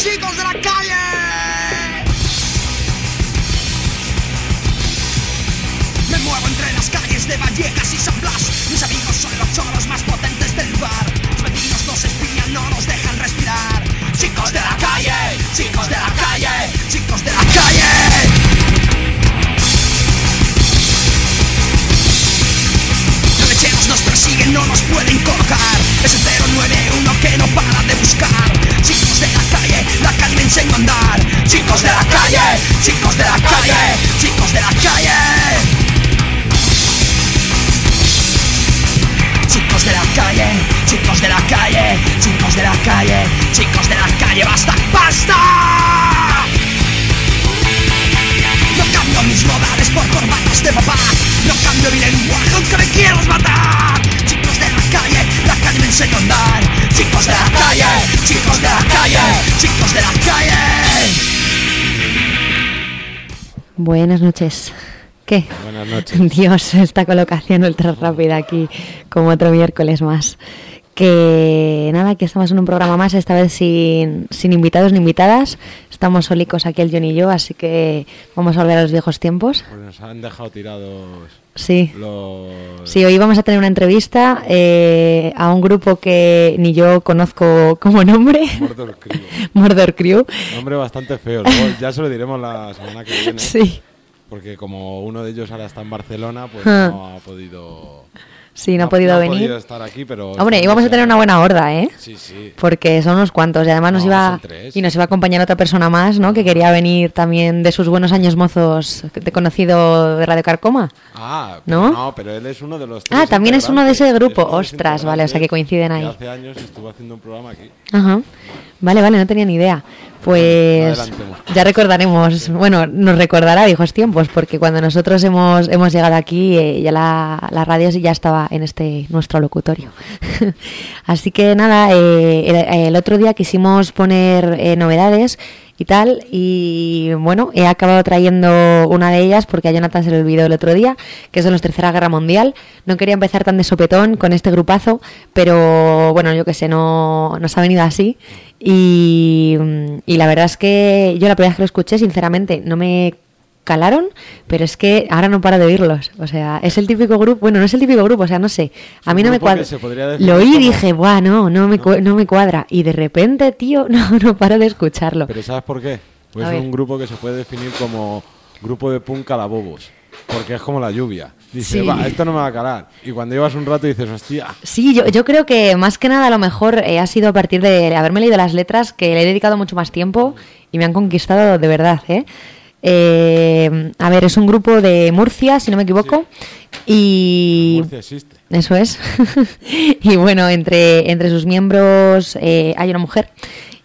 chicos de la calle. Me muevo entre las calles de Vallecas y San Blas. Mis amigos son los choros más potentes del lugar. Los vecinos nos espían, no nos dejan respirar. Chicos de la calle, chicos de la calle, chicos de la calle. Nos persiguen, no nos pueden colocar. Es el 091 que no para de buscar. Chicos de la calle, la calle a andar. Chicos de la calle, chicos de la calle, chicos de la calle. Chicos de la calle, chicos de la calle, chicos de la calle, chicos de la calle, basta, basta. No cambio mis modales por corbatas de papá. No cambio mi lenguaje aunque me quieras matar. Chicos de la calle, la calle me enseña a andar. Chicos de la calle, chicos de la calle, chicos de la calle. Buenas noches. ¿Qué? Buenas noches. Dios, esta colocación ultra rápida aquí, como otro miércoles más. Que nada, que estamos en un programa más, esta vez sin, sin invitados ni invitadas. Estamos solicos aquí el John y yo, así que vamos a volver a los viejos tiempos. Pues nos han dejado tirados Sí. los... Sí, hoy vamos a tener una entrevista eh, a un grupo que ni yo conozco como nombre, Mordor Crew. Mordor Crew. Nombre bastante feo. Luego ya se lo diremos la semana que viene. Sí, Porque como uno de ellos ahora está en Barcelona, pues Ah. no ha podido... sí, no ha podido venir. estar aquí, pero... Hombre, íbamos a tener una buena horda, ¿eh? Sí, sí. Porque son unos cuantos y además nos No, iba y nos iba a acompañar otra persona más, ¿no? Que quería venir también de sus buenos años mozos de conocido de Radio Carcoma. Ah, ¿No? pero ¿no? pero él es uno de los tres Ah, también es uno de ese grupo. Es Ostras, vale, o sea que coinciden ahí. Hace años estuvo haciendo un programa aquí. Ajá. Vale, vale, no tenía ni idea. Pues ya recordaremos, bueno, nos recordará viejos tiempos, porque cuando nosotros hemos, hemos llegado aquí, eh, ya la, la radio ya estaba en este nuestro locutorio. Así que nada, eh, el, el otro día quisimos poner eh, novedades y tal, y bueno, he acabado trayendo una de ellas porque a Jonathan se le olvidó el otro día, que es de los Tercera Guerra Mundial. No quería empezar tan de sopetón con este grupazo, pero bueno, yo que sé, no nos ha venido así. Y, y la verdad es que yo la primera vez que lo escuché, sinceramente, no me calaron, pero es que ahora no paro de oírlos. O sea, es el típico grupo, bueno, no es el típico grupo, o sea, no sé. A mí no me cuadra. Lo oí y dije, buah, no, no me, no me cuadra. Y de repente, tío, no, no paro de escucharlo. Pero ¿sabes por qué? Pues A es ver. un grupo que se puede definir como grupo de punk calabobos. Porque es como la lluvia. Dice, Sí. va, esto no me va a calar. Y cuando llevas un rato dices, hostia, Sí, yo, yo creo que más que nada a lo mejor eh, ha sido a partir de haberme leído las letras que le he dedicado mucho más tiempo y me han conquistado de verdad. ¿eh? Eh, a ver, es un grupo de Murcia, si no me equivoco, y Murcia existe. eso es. y bueno, entre, entre sus miembros eh, hay una mujer.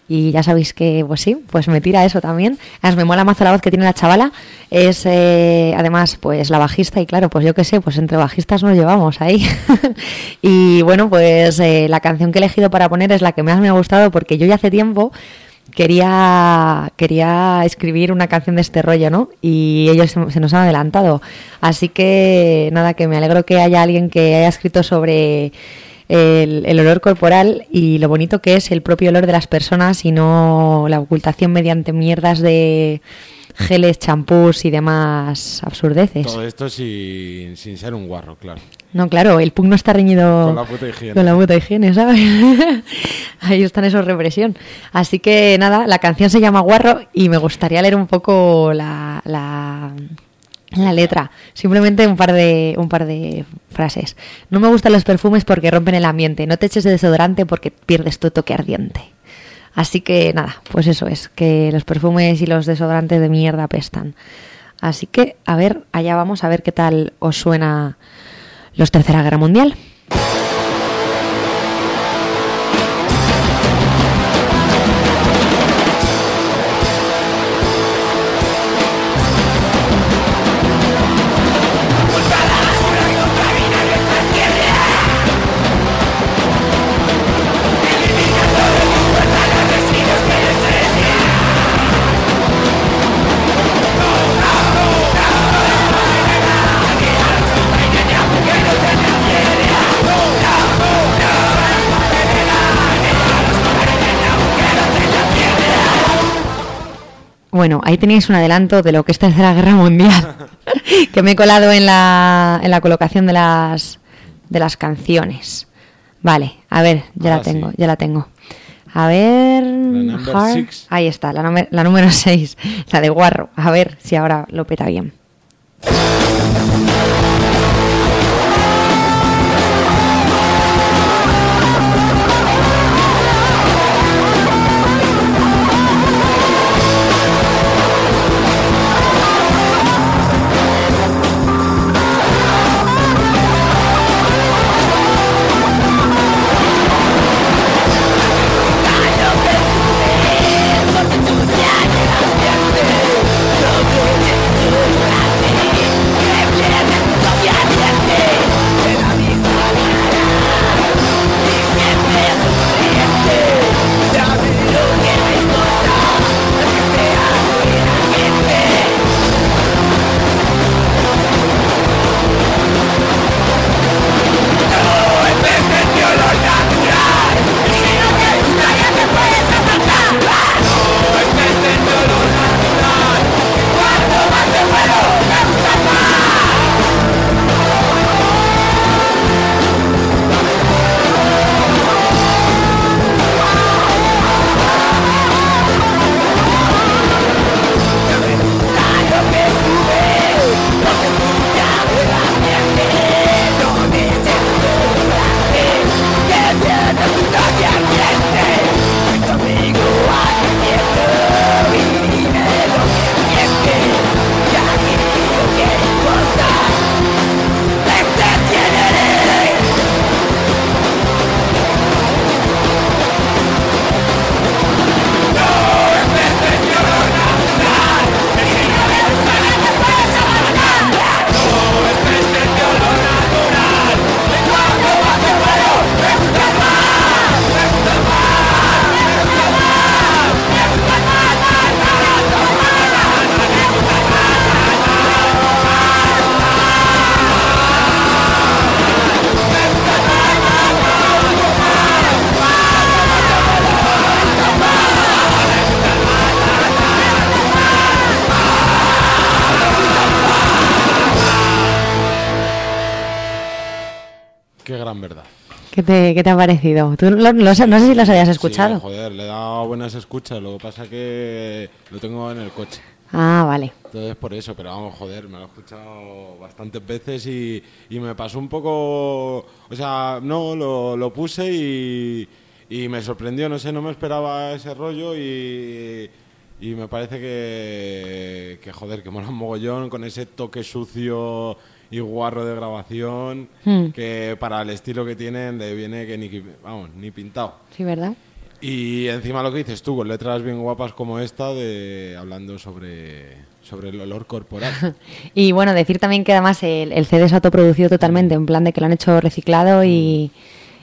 Y ya sabéis que, pues sí, pues me tira eso también. Además, me mola mazo la voz que tiene la chavala. Es, eh, además, pues la bajista. Y claro, pues yo qué sé, pues entre bajistas nos llevamos ahí. y bueno, pues eh, la canción que he elegido para poner es la que más me ha gustado porque yo ya hace tiempo quería, quería escribir una canción de este rollo, ¿no? Y ellos se, se nos han adelantado. Así que nada, que me alegro que haya alguien que haya escrito sobre el, el olor corporal y lo bonito que es el propio olor de las personas y no la ocultación mediante mierdas de geles, champús y demás absurdeces. Todo esto sin, sin ser un guarro, claro. No, claro, el punk no está reñido Con la puta higiene. con la puta higiene, ¿sabes? Ahí están esos represión. Así que nada, la canción se llama Guarro y me gustaría leer un poco la, la, la letra. Simplemente un par de un par de frases. No me gustan los perfumes porque rompen el ambiente. No te eches de desodorante porque pierdes tu toque ardiente. Así que nada, pues eso es, que los perfumes y los desodorantes de mierda apestan. Así que, a ver, allá vamos a ver qué tal os suena los Tercera Guerra Mundial. Bueno, ahí tenéis un adelanto de lo que es Tercera Guerra Mundial, que me he colado en la, en la colocación de las, de las canciones. Vale, a ver, ya Ahora la tengo, sí. ya la tengo. A ver... Ahí está, la, la número 6, la de Guarro. A ver si ahora lo peta bien. ¿Qué te, qué te ha parecido? ¿Tú lo- lo- no sé si los habías Sí, escuchado. joder, le he dado buenas escuchas. Lo que pasa que lo tengo en el coche. ah, vale. Entonces por eso, pero vamos, joder, me lo he escuchado bastantes veces y, y me pasó un poco, o sea, no, lo, lo puse y, y me sorprendió, no sé, no me esperaba ese rollo y, y me parece que, que, joder, que mola un mogollón con ese toque sucio y guarro de grabación Hmm. que para el estilo que tienen le viene que ni, vamos, ni pintado. Sí, ¿verdad? Y encima lo que dices tú, con letras bien guapas como esta, de hablando sobre, sobre el olor corporal. Y bueno, decir también que además el, el CD es autoproducido totalmente, en plan de que lo han hecho reciclado y,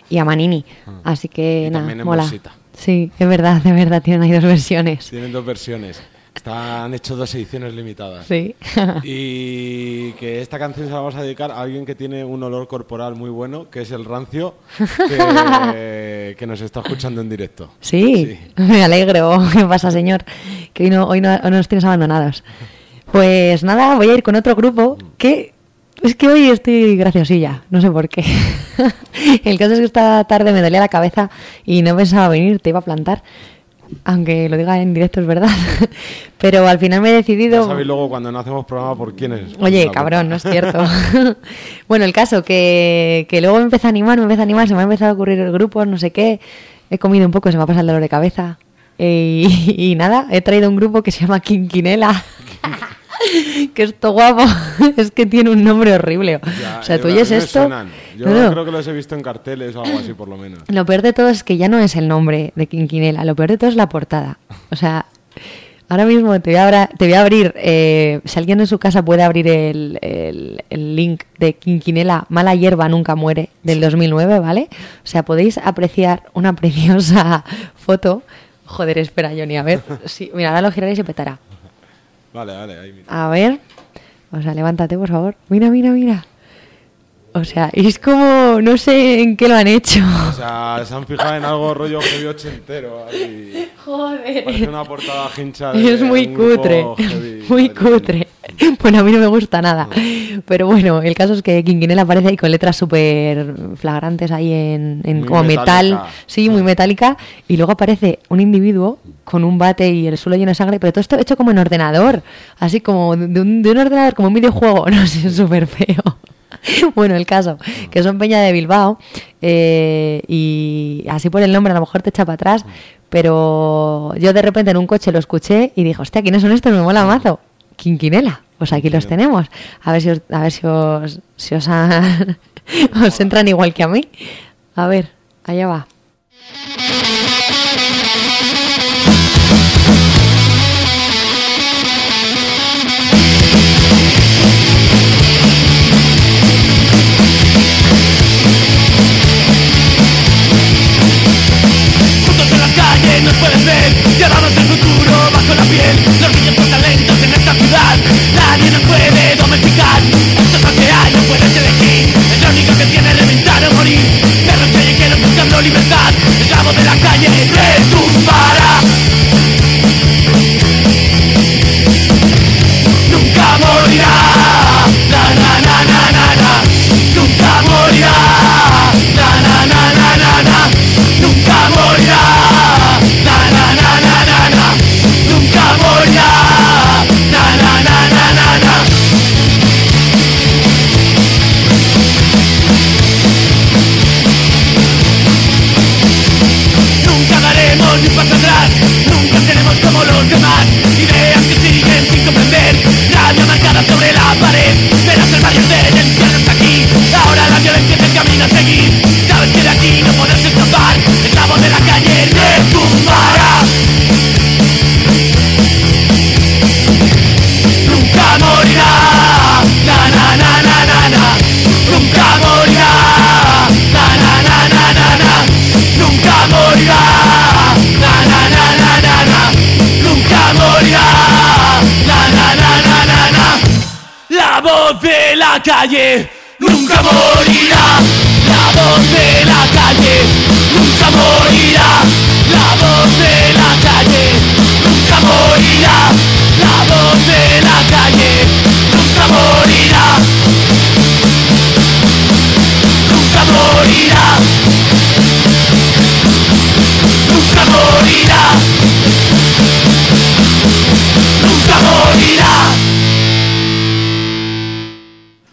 y a Manini. Así que Mm. Y nada, mola. bolsita. Sí, es verdad, de verdad, tienen ahí dos versiones. Tienen dos versiones. Están hecho dos ediciones limitadas. Sí. Y que esta canción se la vamos a dedicar a alguien que tiene un olor corporal muy bueno, que es el rancio, que, que nos está escuchando en directo. Sí, me alegro. ¿Qué pasa, señor? Que hoy no, hoy no, hoy no nos tienes abandonados. Pues nada, voy a ir con otro grupo que es que hoy estoy graciosilla, no sé por qué. El caso es que esta tarde me dolía la cabeza y no pensaba venir, te iba a plantar. Aunque lo diga en directo es verdad. Pero al final me he Ya decidido... sabéis luego cuando no hacemos programa por quién es. Oye, cabrón, no es cierto. bueno, el caso, que, que luego me empecé a animar, me empecé a animar, se me ha empezado a ocurrir el grupo, no sé qué. He comido un poco, se me ha pasado el dolor de cabeza. Y, y nada, he traído un grupo que se llama Quinquinela. que esto guapo es que tiene un nombre horrible. Ya, o sea, tú oyes esto. Yo no. creo que los he visto en carteles o algo así, por lo menos. Lo peor de todo es que ya no es el nombre de Quinquinela, lo peor de todo es la portada. O sea, ahora mismo te voy a, abra- te voy a abrir, eh, si alguien en su casa puede abrir el, el- el link de Quinquinela, Mala hierba nunca muere, del 2009, ¿vale? O sea, podéis apreciar una preciosa foto. Joder, espera, Johnny, a ver. Sí, mira, ahora lo giraré y se petará. Vale, vale, ahí mira. A ver. O sea, levántate, por favor. Mira, mira, mira. O sea, es como, no sé en qué lo han hecho. O sea, se han fijado en algo rollo heavy ochentero. ahí. Joder. Parece una portada hincha de Es muy cutre, heavy muy cutre. Bueno, a mí no me gusta nada. Pero bueno, el caso es que Quinquinela aparece ahí con letras súper flagrantes ahí en, en Muy como metal, sí, muy metálica. Y luego aparece un individuo con un bate y el suelo lleno de sangre, pero todo esto hecho como en ordenador, así como de un, de un ordenador, como un videojuego, no sé, es súper feo. Bueno, el caso, que son Peña de Bilbao eh, y así por el nombre a lo mejor te echa para atrás, pero yo de repente en un coche lo escuché y dije, hostia, ¿quiénes son estos? Me mola mazo. Quinquinela. Pues aquí los tenemos. A ver si os, a ver si os, si os, han- os entran igual que a mí. A ver, allá va.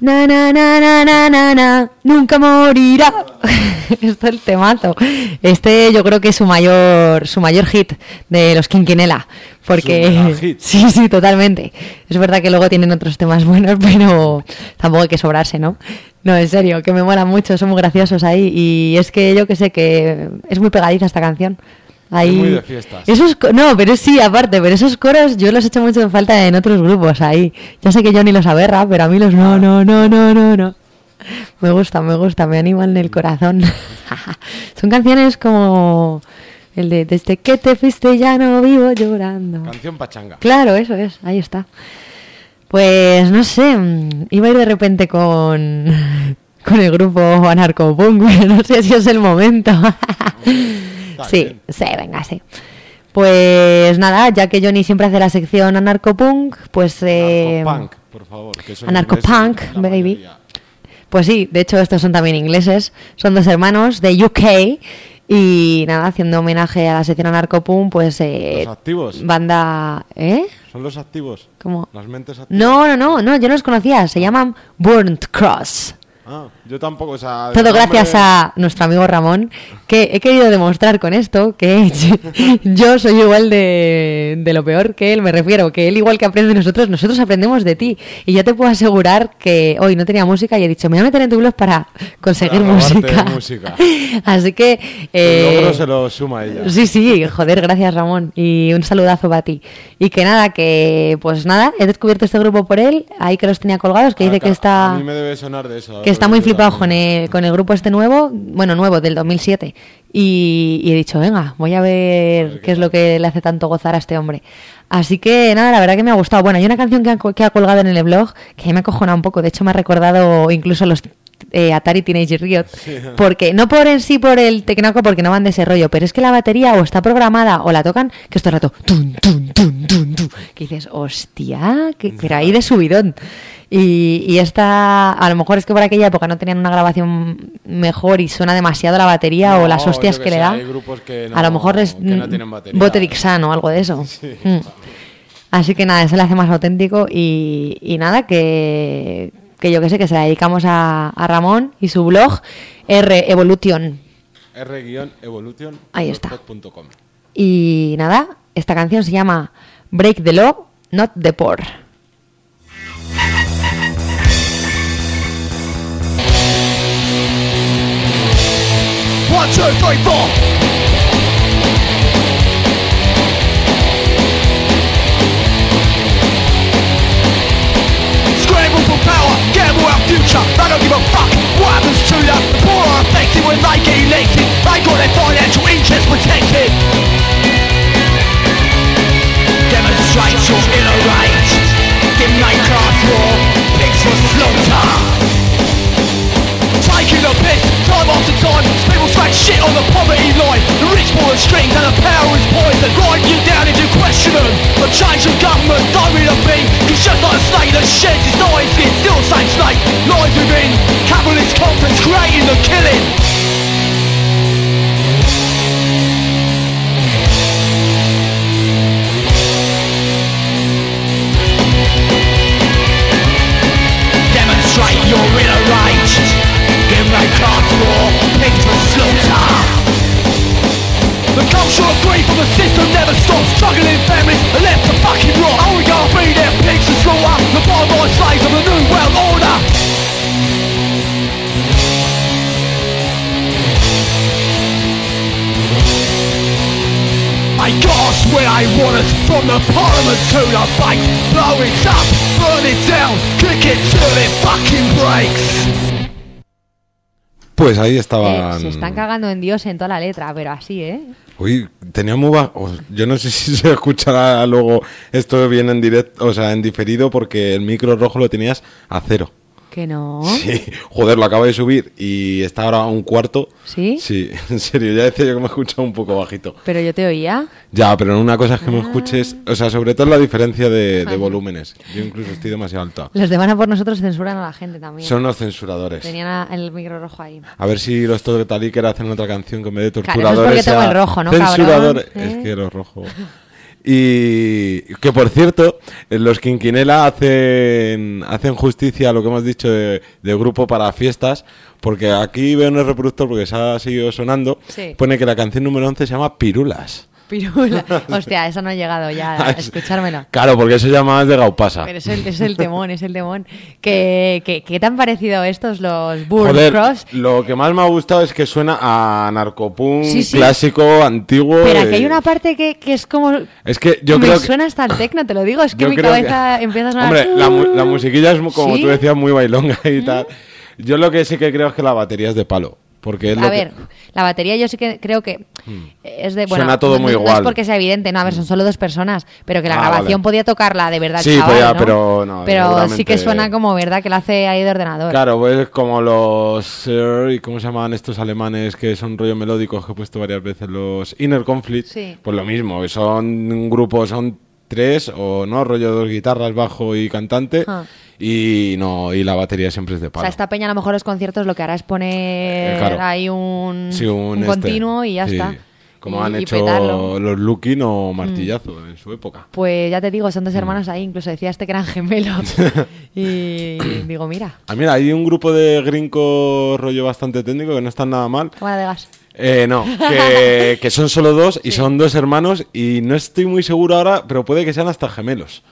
Na, na, na, na, na, na, na, nunca morirá. Esto es el temazo. Este yo creo que es su mayor, su mayor hit de los Quinquinela. Porque hit. sí, sí, totalmente. Es verdad que luego tienen otros temas buenos, pero tampoco hay que sobrarse, ¿no? No, en serio, que me mola mucho, son muy graciosos ahí. Y es que yo que sé que es muy pegadiza esta canción. Ahí, muy de fiestas. Esos, no, pero sí, aparte, pero esos coros yo los he hecho mucho en falta en otros grupos ahí. Ya sé que yo ni los aberra, pero a mí los no, no, no, no, no, no. Me gusta, me gusta, me animan el corazón. Son canciones como el de Desde que te fuiste ya no vivo llorando. Canción pachanga. Claro, eso es, ahí está. Pues no sé, mm, iba a ir de repente con, con el grupo anarcopunk, pero no sé si es el momento. Sí, bien. sí, venga, sí. Pues nada, ya que Johnny siempre hace la sección anarcopunk, pues... eh, Anarcopunk, por favor. que Anarcopunk, baby. mayoría. Pues sí, de hecho estos son también ingleses, son dos hermanos de UK y nada, haciendo homenaje a la sección anarcopunk, pues... eh, Los activos. Banda... ¿Eh? ¿Son los activos? ¿Cómo? Las mentes activas. No, no, no, no, yo no los conocía. Se llaman Burnt Cross. Ah, yo tampoco, o sea... de Todo nombre- gracias a nuestro amigo Ramón, que he querido demostrar con esto que yo soy igual de, de lo peor que él, me refiero, que él igual que aprende de nosotros, nosotros aprendemos de ti. Y yo te puedo asegurar que hoy no tenía música y he dicho, me voy a meter en tu blog para conseguir Para música. música. Así que... El eh, logro se lo suma ella. Sí, sí, joder, gracias Ramón. Y un saludazo para ti. Y que nada, que pues nada, he descubierto este grupo por él, ahí que los tenía colgados, que Ah, dice que está A mí me debe sonar de eso. que está muy flipado con el, con el grupo este nuevo, bueno, nuevo, del 2007. Y, y he dicho, venga, voy a ver qué es lo que le hace tanto gozar a este hombre. Así que nada, la verdad que me ha gustado. Bueno, hay una canción que ha, co- que ha colgado en el blog que me ha acojonado un poco. De hecho, me ha recordado incluso los eh, Atari Teenage Riot. Porque, no por en sí por el tecnaco, porque no van de ese rollo, pero es que la batería o está programada o la tocan, que esto rato, tun, tun, tun, tun, tun, que dices, hostia, que, pero ahí de subidón. Y, y esta, a lo mejor es que por aquella época no tenían una grabación mejor y suena demasiado la batería o las hostias que, que le da. hay grupos que a lo mejor es. Botrixan o algo de eso. Mm. Así que nada, eso le hace más auténtico y, y nada, que, que yo que sé, que se la dedicamos a, a Ramón y su blog R Evolution. R-Evolution. Ahí está. Y nada, esta canción se llama Break the Law, Not the Poor. One, two, three, four. Scramble for power, gamble our future. I don't give a fuck what happens to them. The poor are affected when they get elected. They got their financial interests protected. Demonstrate your inner rage. Dimnate class war, pigs for slaughter. Taking a piss, time after time People smack shit on the poverty line. The rich pull the strings and the power is poison Grind you down into questioning The change of government don't mean a thing Cause just like a snake that sheds its dying skin Still the same snake, lies within Capitalist conference creating the killing Class war, pigs slaughter. The culture of grief of the system never stops Struggling families are left to fucking rot. Are we gonna be their pigs to slaughter? The line slaves of the new world order. I gosh where I want us From the parliament to the banks Blow it up, burn it down Kick it till it fucking breaks Pues ahí Eh, estaban. se están cagando en Dios en toda la letra, pero así, ¿eh? Uy, tenía muy bajo. Yo no sé si se escuchará luego esto bien en directo, o sea, en diferido, porque el micro rojo lo tenías a cero. Que no. Sí, joder, lo acabo de subir y está ahora a un cuarto. ¿Sí? Sí, en serio, ya decía yo que me escuchaba un poco bajito. Pero yo te oía. Ya, pero una cosa es que Ah. me escuches, o sea, sobre todo la diferencia de, de volúmenes. Yo incluso estoy demasiado alta. Los de Van a por nosotros censuran a la gente también. Son los censuradores. Tenían el micro rojo ahí. A ver si los Taliker hacen otra canción que en vez de Claro, eso es torturadores porque tengo el rojo, ¿no, censuradores. ¿Eh? Es que los rojo. Y que por cierto, los Quinquinela hacen, hacen justicia a lo que hemos dicho de, de grupo para fiestas, porque aquí veo en el reproductor, porque se ha seguido sonando, Sí. pone que la canción número 11 se llama Pirulas. Pirula. Hostia, eso no he llegado ya a escuchármelo. Claro, porque eso ya más de Gaupasa. Pero es el, es el temón, es el temón. ¿Qué, qué, qué te han parecido estos, los Burn Cross? lo que más me ha gustado es que suena a narcopunk Sí, sí. clásico, antiguo. Pero aquí hay eh, una parte que, que es como... Es que yo me creo que... suena hasta el tecno, te lo digo. Es que Yo mi cabeza que- empieza a sonar... Hombre, la, mu- la musiquilla es como ¿Sí? Mm. tú decías muy bailonga y tal. Yo lo que sí que creo es que la batería es de palo. Porque es lo A que- ver, la batería yo sí que creo que es de... Bueno, Suena todo no- muy no, igual. es porque sea evidente, no, a ver, son solo dos personas, pero que la Ah, grabación vale. podía tocarla de verdad, Sí, chaval, podía, ¿no? pero no, Pero sí que suena como verdad que lo hace ahí de ordenador. Claro, pues como los... eh, ¿y ¿Cómo se llaman estos alemanes que son rollo melódicos que he puesto varias veces? Los Inner Conflict. Sí. Pues lo mismo, son un grupo, son tres o no, rollo dos guitarras, bajo y cantante. Ah. Y no, y la batería siempre es de O palo. sea, esta peña a lo mejor los conciertos lo que hará es poner Eh, claro. ahí un, Sí, un, un este, continuo y ya sí. está. Como han hecho petarlo. Mm. los Looking o Martillazo en su época. Pues ya te digo, son dos Mm. hermanos ahí, incluso decía este que eran gemelos. y digo, mira, Ah, mira, hay un grupo de gringo rollo bastante técnico que no están nada mal. cámara de gas. Eh, no, que, que son solo dos y son dos hermanos y no estoy muy seguro ahora, pero puede que sean hasta gemelos.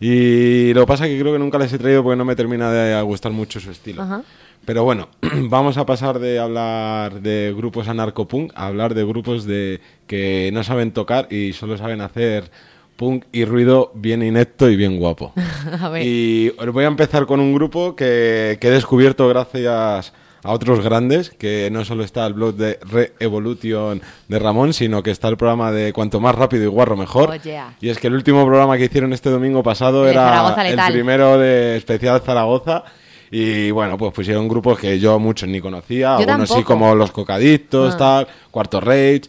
Y lo que pasa es que creo que nunca les he traído porque no me termina de gustar mucho su estilo. Ajá. Pero bueno, vamos a pasar de hablar de grupos anarcopunk a hablar de grupos de que no saben tocar y solo saben hacer punk y ruido bien inepto y bien guapo. A ver. Y os voy a empezar con un grupo que, que he descubierto gracias a otros grandes, que no solo está el blog de Re-Evolution de Ramón, sino que está el programa de Cuanto más rápido y guarro mejor. Oh, yeah. Y es que el último programa que hicieron este domingo pasado De era el primero de especial Zaragoza. Y bueno, pues pusieron grupos que yo muchos ni conocía, Yo algunos sí como Los Cocadictos, Ah. tal, Cuarto Rage.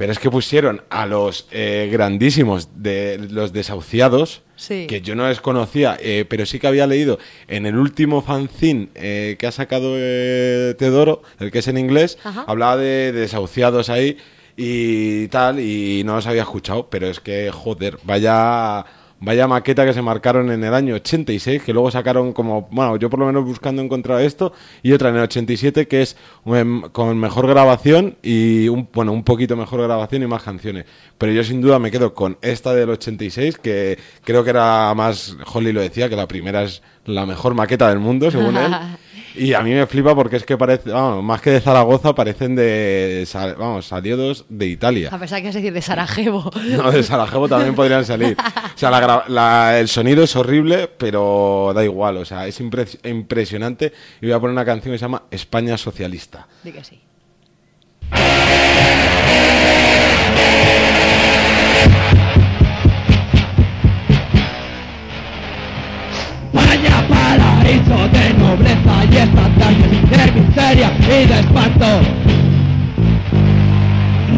Pero es que pusieron a los eh, grandísimos de los desahuciados, Sí. que yo no les conocía, eh, pero sí que había leído en el último fanzine eh, que ha sacado eh, Teodoro, el que es en inglés, Ajá. hablaba de, de desahuciados ahí y tal, y no los había escuchado, pero es que, joder, vaya, vaya maqueta que se marcaron en el año 86, que luego sacaron como, bueno, yo por lo menos buscando encontrar esto, y otra en el 87 que es em, con mejor grabación y, un, bueno, un poquito mejor grabación y más canciones. Pero yo sin duda me quedo con esta del 86, que creo que era más, Holly lo decía, que la primera es la mejor maqueta del mundo, según él. Y a mí me flipa porque es que parece, vamos, más que de Zaragoza, parecen de, vamos, salidos de Italia. A pesar que es decir de Sarajevo. No, de Sarajevo también podrían salir. O sea, la gra- la- el sonido es horrible, pero da igual. O sea, es impre- impresionante. Y voy a poner una canción que se llama España Socialista. Di que sí. Vaya paraíso de nobleza y estandartes de miseria y de espanto.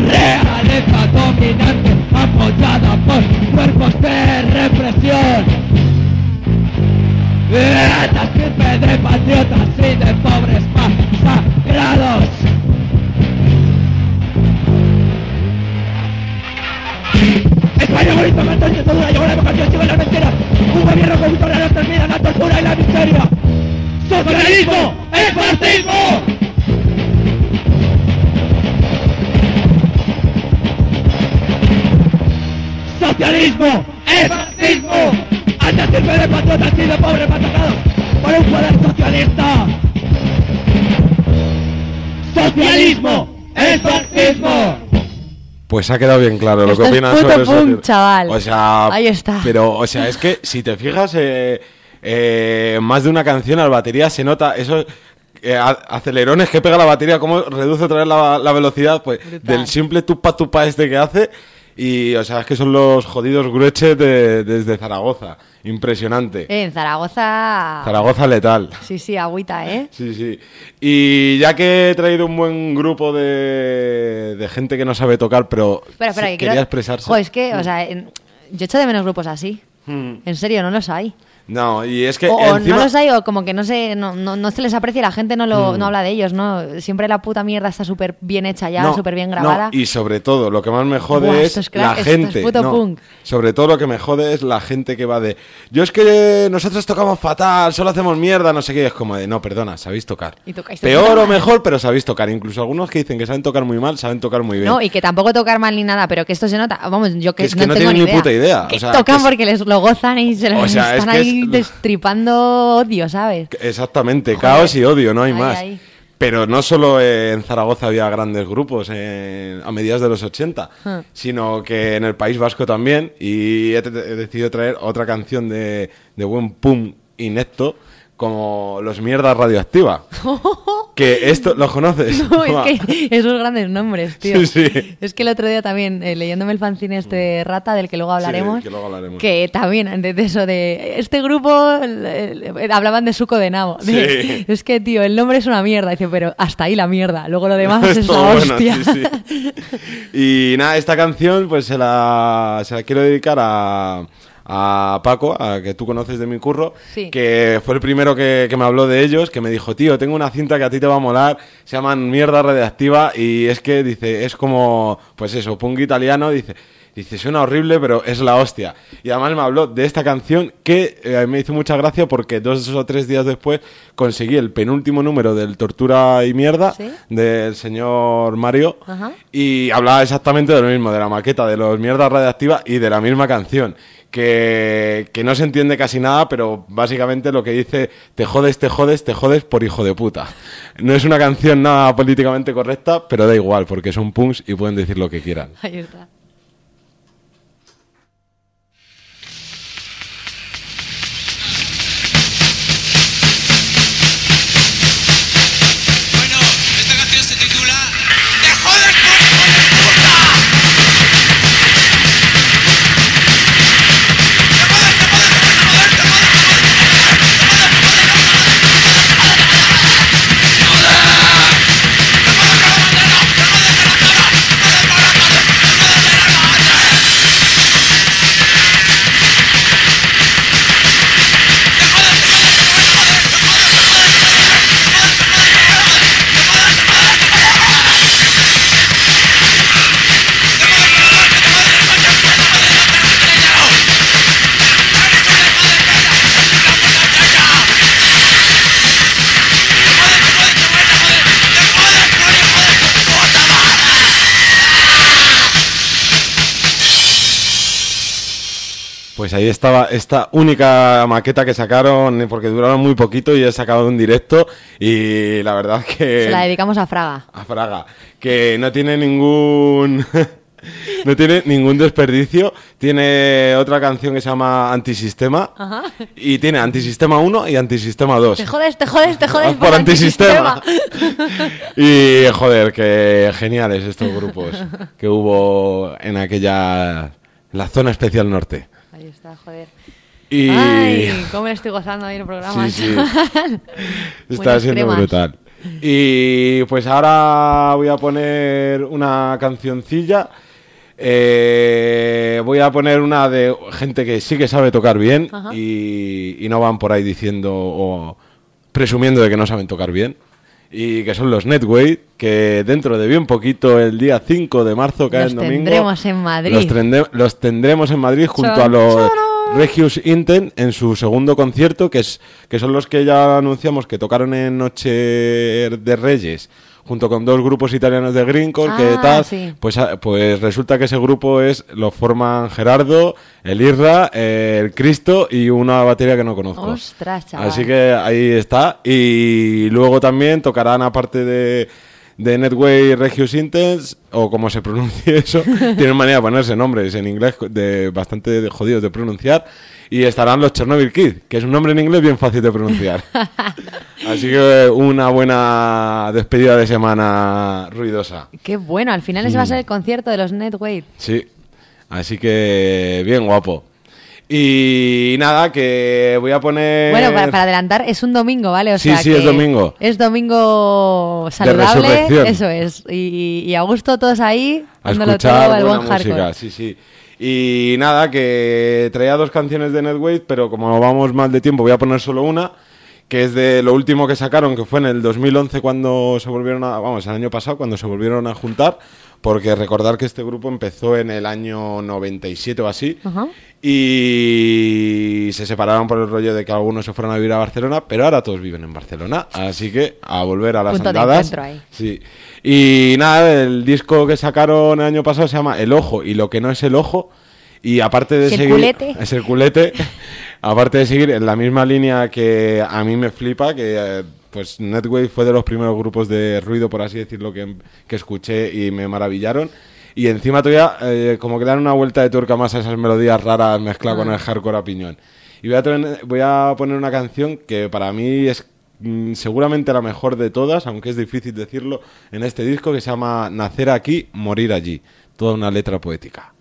Realeza dominante apoyada por cuerpos de represión. Esta estirpe de patriotas y de pobres masacrados. España bonito, en dictadura, llegó la vocación, sigue la mentira. Un gobierno busca la termina la tortura y la miseria. ¡Socialismo! ¡Es fascismo! ¡Socialismo! ¡Es fascismo! ¡Hasta sirve de patriotas y de pobres masacrados por un poder socialista! ¡Socialismo! ¡Es fascismo! Pues ha quedado bien claro lo Esto que es opinas puto sobre social- chaval. O sea, Ahí está. Pero, o sea, es que si te fijas, eh, eh, más de una canción a la batería se nota esos eh, acelerones que pega la batería, cómo reduce otra vez la, la velocidad, pues Brutal. del simple tupa tupa este que hace. Y, o sea, es que son los jodidos grueches de- desde Zaragoza. Impresionante. Eh, en Zaragoza. Zaragoza letal. Sí, sí, agüita, ¿eh? Sí, sí. Y ya que he traído un buen grupo de, de gente que no sabe tocar, pero Espera, espera, sí que quería quiero- expresarse. Jo, es que, o sea, en- yo echo de menos grupos así. Hmm. En serio, no los hay. No, y es que O, encima... no los hay, o como que no se, no, no, no se les aprecia, la gente no, lo, no habla de ellos, ¿no? Siempre la puta mierda está súper bien hecha ya, No, súper bien no, grabada. y sobre todo, lo que más me jode Buah, es la gente. no, punk. Sobre todo lo que me jode es la gente que va de. Yo es que nosotros tocamos fatal, solo hacemos mierda, no sé qué. Es como de, no, perdona, sabéis tocar. Y Peor o mejor, pero sabéis tocar. Incluso algunos que dicen que saben tocar muy mal, saben tocar muy bien. No, y que tampoco tocar mal ni nada, pero que esto se nota. Vamos, yo que, Que es que no tengo tienen ni puta idea, Que o sea, tocan es- porque les lo gozan y se les O sea, es están ahí es- destripando odio, ¿sabes? Exactamente, Joder. caos y odio, no hay más. Pero no solo en Zaragoza había grandes grupos en- a mediados de los 80, Ah. sino que en el País Vasco también. Y he, he decidido traer otra canción de, de buen pum inepto, como Los Mierdas Radioactiva. que esto, ¿los conoces? No, Buah. es que esos grandes nombres, tío. Sí, sí. Es que el otro día también, eh, leyéndome el fanzine este Rata, del que luego hablaremos, que luego hablaremos. que también, de, de eso de... Este grupo, eh, hablaban de suco de nabo. De-. Es que, tío, el nombre es una mierda. Dice, pero hasta ahí la mierda. Luego lo demás es todo la hostia. Y nada, esta canción pues se la, se la quiero dedicar a, a Paco, a que tú conoces de mi curro, Sí. que fue el primero que, que me habló de ellos, que me dijo, tío, tengo una cinta que a ti te va a molar, se llaman Mierda Radiactiva y es que, dice, es como, pues eso, punk italiano, dice... Dice, suena horrible, pero es la hostia. Y además me habló de esta canción que eh, me hizo mucha gracia porque dos o tres días después conseguí el penúltimo número del Tortura y Mierda ¿Sí? del señor Mario Ajá. y hablaba exactamente de lo mismo, de la maqueta, de los mierdas radiactivas y de la misma canción. Que, que no se entiende casi nada, pero básicamente lo que dice, te jodes, te jodes, te jodes por hijo de puta. No es una canción nada políticamente correcta, pero da igual, porque son punks y pueden decir lo que quieran. Pues ahí estaba esta única maqueta que sacaron, porque duraron muy poquito y he sacado un directo y la verdad que... Se la dedicamos a Fraga. a Fraga, que no tiene ningún no tiene ningún desperdicio. Tiene otra canción que se llama Antisistema Ajá. y tiene Antisistema 1 y Antisistema 2. Te jodes, te jodes, te jodes por antisistema. y joder, que geniales estos grupos que hubo en aquella la zona especial norte. Está, joder. Y Ay, cómo me estoy gozando ahí el programa. Sí. Está siendo cremas. brutal. Y pues ahora voy a poner una cancioncilla. Eh, voy a poner una de gente que sí que sabe tocar bien y no van por ahí diciendo o presumiendo de que no saben tocar bien. Y que son los Netway, que dentro de bien poquito, el día 5 de marzo, cae Los el domingo. tendremos en Madrid. Los, trende- los tendremos en Madrid junto Chon, a los. Regius Intent en su segundo concierto, que, es, que son los que ya anunciamos que tocaron en Noche de Reyes, junto con dos grupos italianos de Greencore, que Ah, tal. sí. Pues, ah, pues resulta que ese grupo es lo forman Gerardo, el Irra, el Cristo y una batería que no conozco. Ostras, chaval. Así que ahí está. Y luego también tocarán, aparte de, de Netway Regius Intens, o como se pronuncie eso, tienen manera de ponerse nombres en inglés de bastante jodidos de pronunciar. Y estarán los Chernobyl Kids, que es un nombre en inglés bien fácil de pronunciar. Así que una buena despedida de semana ruidosa. Qué bueno, al final ese va a ser el concierto de los Netweight. Sí, así que bien guapo. Y nada, que voy a poner... Bueno, para, para adelantar, es un domingo, ¿vale? O Sí, sea sí, que es domingo. Es domingo saludable, resurrección. eso es. Y, y a gusto todos ahí, a escuchar todo buena buen música, sí, sí. Y nada, que traía dos canciones de Netweight, pero como vamos mal de tiempo, voy a poner solo una, que es de lo último que sacaron, que fue en el 2011 cuando se volvieron a, vamos, el año pasado cuando se volvieron a juntar, porque recordar que este grupo empezó en el año 97 o así, Ajá. y se separaron por el rollo de que algunos se fueron a vivir a Barcelona, pero ahora todos viven en Barcelona, así que a volver a las Punto andadas. ahí. Sí. Y nada, el disco que sacaron el año pasado se llama El Ojo y lo que no es el ojo. Y aparte de Es el seguir. culete. Es el culete. aparte de seguir en la misma línea que a mí me flipa, que eh, pues Netwave fue de los primeros grupos de ruido, por así decirlo, que, que escuché y me maravillaron. Y encima todavía eh, como que le dan una vuelta de tuerca más a esas melodías raras mezcladas con el hardcore a piñón. Y voy a, voy a poner una canción que para mí es mm, seguramente la mejor de todas, aunque es difícil decirlo, en este disco que se llama Nacer aquí, morir allí. Toda una letra poética.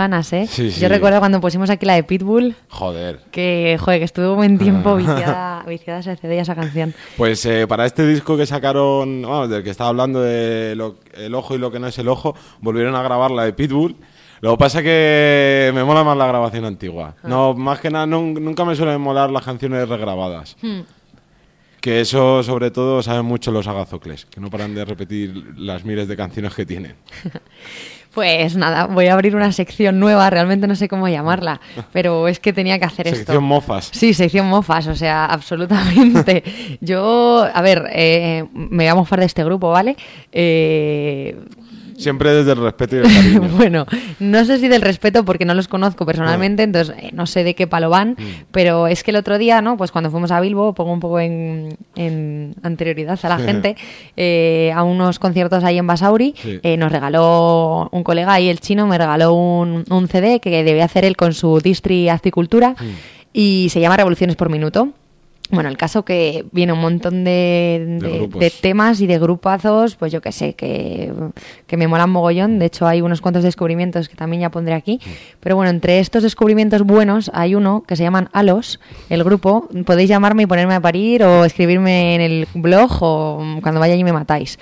Ganas, ¿eh? Sí, sí. Yo recuerdo cuando pusimos aquí la de Pitbull, Joder. que, joder, que estuve un buen tiempo viciada, publicidad se cede a esa canción. Pues eh, para este disco que sacaron, vamos, del que estaba hablando de lo- el ojo y lo que no es el ojo, volvieron a grabar la de Pitbull. Lo que pasa es que me mola más la grabación antigua. Ah. No, más que nada, nun- nunca me suelen molar las canciones regrabadas. Hmm. Que eso, sobre todo, saben mucho los agazocles, que no paran de repetir las miles de canciones que tienen. Pues nada, voy a abrir una sección nueva, realmente no sé cómo llamarla, pero es que tenía que hacer esto. Sección mofas. Sí, sección mofas, o sea, absolutamente. Yo, a ver, eh, me voy a mofar de este grupo, ¿vale? Eh, Siempre desde el respeto y el cariño. bueno, no sé si del respeto porque no los conozco personalmente, entonces eh, no sé de qué palo van, pero es que el otro día, ¿no? Pues cuando fuimos a Bilbo, pongo un poco en, en anterioridad a la gente, eh, a unos conciertos ahí en Basauri, Sí. eh, nos regaló un colega ahí, el chino, me regaló un, un CD que debía hacer él con su distri Acicultura y se llama Revoluciones por Minuto. Bueno, el caso que viene un montón de, De de- de temas y de grupazos, pues yo que sé, que, que me molan mogollón. De hecho, hay unos cuantos descubrimientos que también ya pondré aquí. Pero bueno, entre estos descubrimientos buenos hay uno que se llaman Alos, el grupo. Podéis llamarme y ponerme a parir o escribirme en el blog o cuando vaya allí me matáis.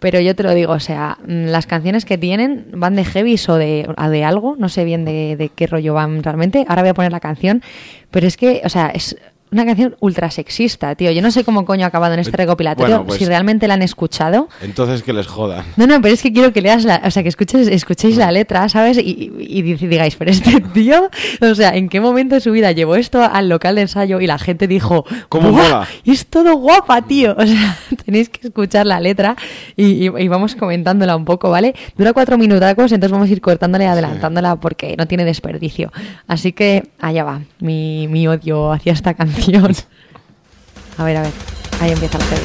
Pero yo te lo digo, o sea, mm, las canciones que tienen van de heavies o de, a de algo, no sé bien de, de qué rollo van realmente. Ahora voy a poner la canción, pero es que, o sea, es una canción ultra sexista, tío. Yo no sé cómo coño ha acabado en este recopilatorio, bueno, pues- si realmente la han escuchado. Entonces que les jodan. No, no, pero es que quiero que leas la, o sea, que escuches, escuchéis la letra, ¿sabes? Y, y- y digáis, pero este tío, o sea, ¿en qué momento de su vida llevó esto al local de ensayo y la gente dijo, ¿Cómo "Buah, mola?" Es todo guapa, tío. O sea, tenéis que escuchar la letra y, y- y vamos comentándola un poco, ¿vale? Dura cuatro minutacos, entonces vamos a ir cortándola y adelantándola porque no tiene desperdicio. Así que allá va, mi, mi odio hacia esta canción. A ver, a ver, ahí empieza la serie.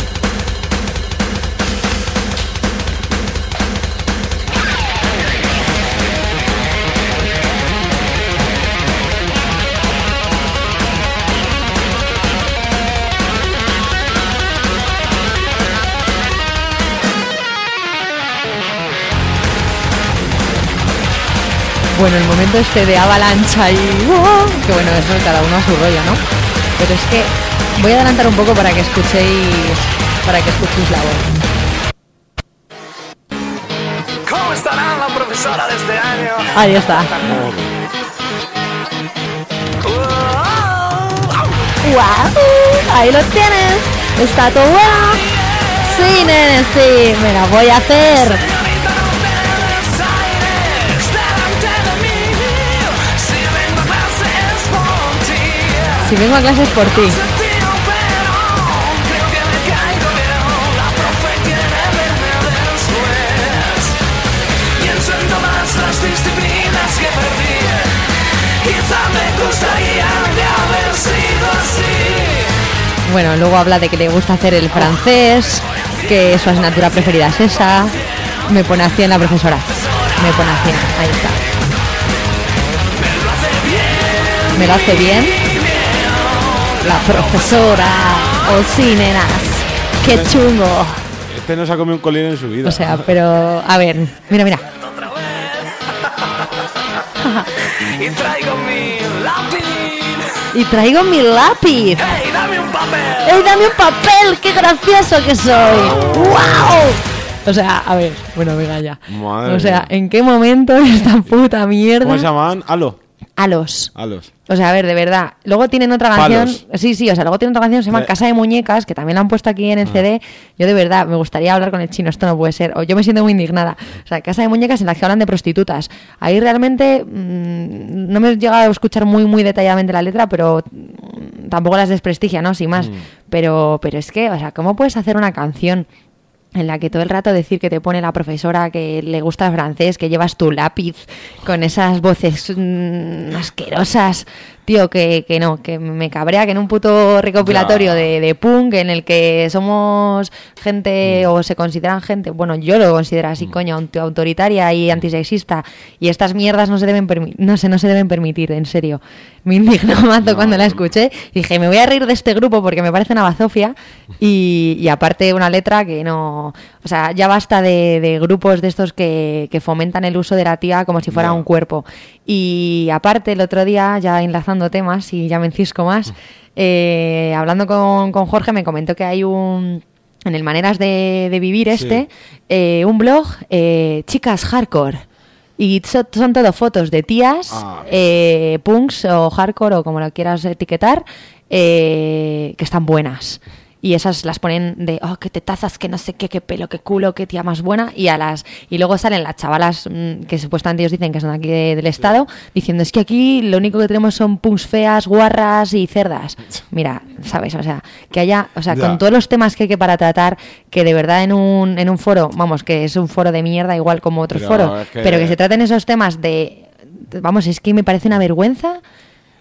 Bueno, el momento este de avalancha y... ¡wow! Que bueno, eso cada uno a su rollo, ¿no? Pero es que voy a adelantar un poco para que escuchéis, para que escuchéis la voz. ¿Cómo estará la profesora de este año? Ahí está. ¡Guau! Ahí lo tienes. Está todo bueno. Sí, nene, sí. Me la voy a hacer. Me gustaría de haber sido así. Bueno, luego habla de que le gusta hacer el francés, que su asignatura preferida es esa. Me pone a 100 la profesora. Me pone a 100. Ahí está. Me lo hace bien. La profesora. O sí, nenas. Qué chungo. Este no se ha comido un colín en su vida. O sea, pero... A ver, mira, mira. Y traigo mi lápiz. Y traigo mi lápiz. ¡Ey, dame un papel! ¡Ey, dame un papel! ¡Qué gracioso que soy! ¡Wow! O sea, a ver, bueno, venga ya. Madre o sea. ¿en qué momento esta puta mierda? ¿Cómo se llamaban? Halo. Alos. Halos. O sea, a ver, de verdad. Luego tienen otra canción. Palos. Sí, sí, o sea, luego tienen otra canción que se llama. Casa de Muñecas, que también la han puesto aquí Ah. en el CD. Yo de verdad me gustaría hablar con el chino, esto no puede ser. O yo me siento muy indignada. O sea, Casa de Muñecas en la que hablan de prostitutas. Ahí realmente mm, no me he llegado a escuchar muy, muy detalladamente la letra, pero mm, tampoco las desprestigia, ¿no? Sin Mm. más. Pero, pero es que, o sea, ¿cómo puedes hacer una canción? En la que todo el rato decir que te pone la profesora que le gusta el francés, que llevas tu lápiz con esas voces mm, asquerosas, tío, que, que no, que me cabrea que en un puto recopilatorio de, de punk en el que somos gente o se consideran gente, bueno, yo lo considero así, coño, auto- autoritaria y antisexista y estas mierdas no se deben no sé, no se deben permitir, en serio. Me indignó mazo cuando la escuché. Dije, me voy a reír de este grupo porque me parece una bazofia y, y aparte una letra que no... O sea, ya basta de, de grupos de estos que, que fomentan el uso de la tía como si fuera un cuerpo. Y aparte, el otro día, ya enlazando temas y ya me encisco más, eh, hablando con, con Jorge, me comentó que hay un. En el Maneras de, de Vivir este, eh, un blog, eh, Chicas Hardcore. Y so- son todo fotos de tías, Ah. eh, punks o hardcore o como lo quieras etiquetar, eh, que están buenas. Y esas las ponen de, oh, qué tetazas, que no sé qué, qué pelo, qué culo, qué tía más buena. Y a las y luego salen las chavalas mm, que supuestamente ellos dicen que son de aquí de- del estado, diciendo, es que aquí lo único que tenemos son punks feas, guarras y cerdas. Mira, ¿sabes? O sea, que haya, o sea, Ya. con todos los temas que hay que para tratar, que de verdad en un, en un foro, vamos, que es un foro de mierda igual como otros foros, es que- pero que se traten esos temas de, vamos, es que me parece una vergüenza.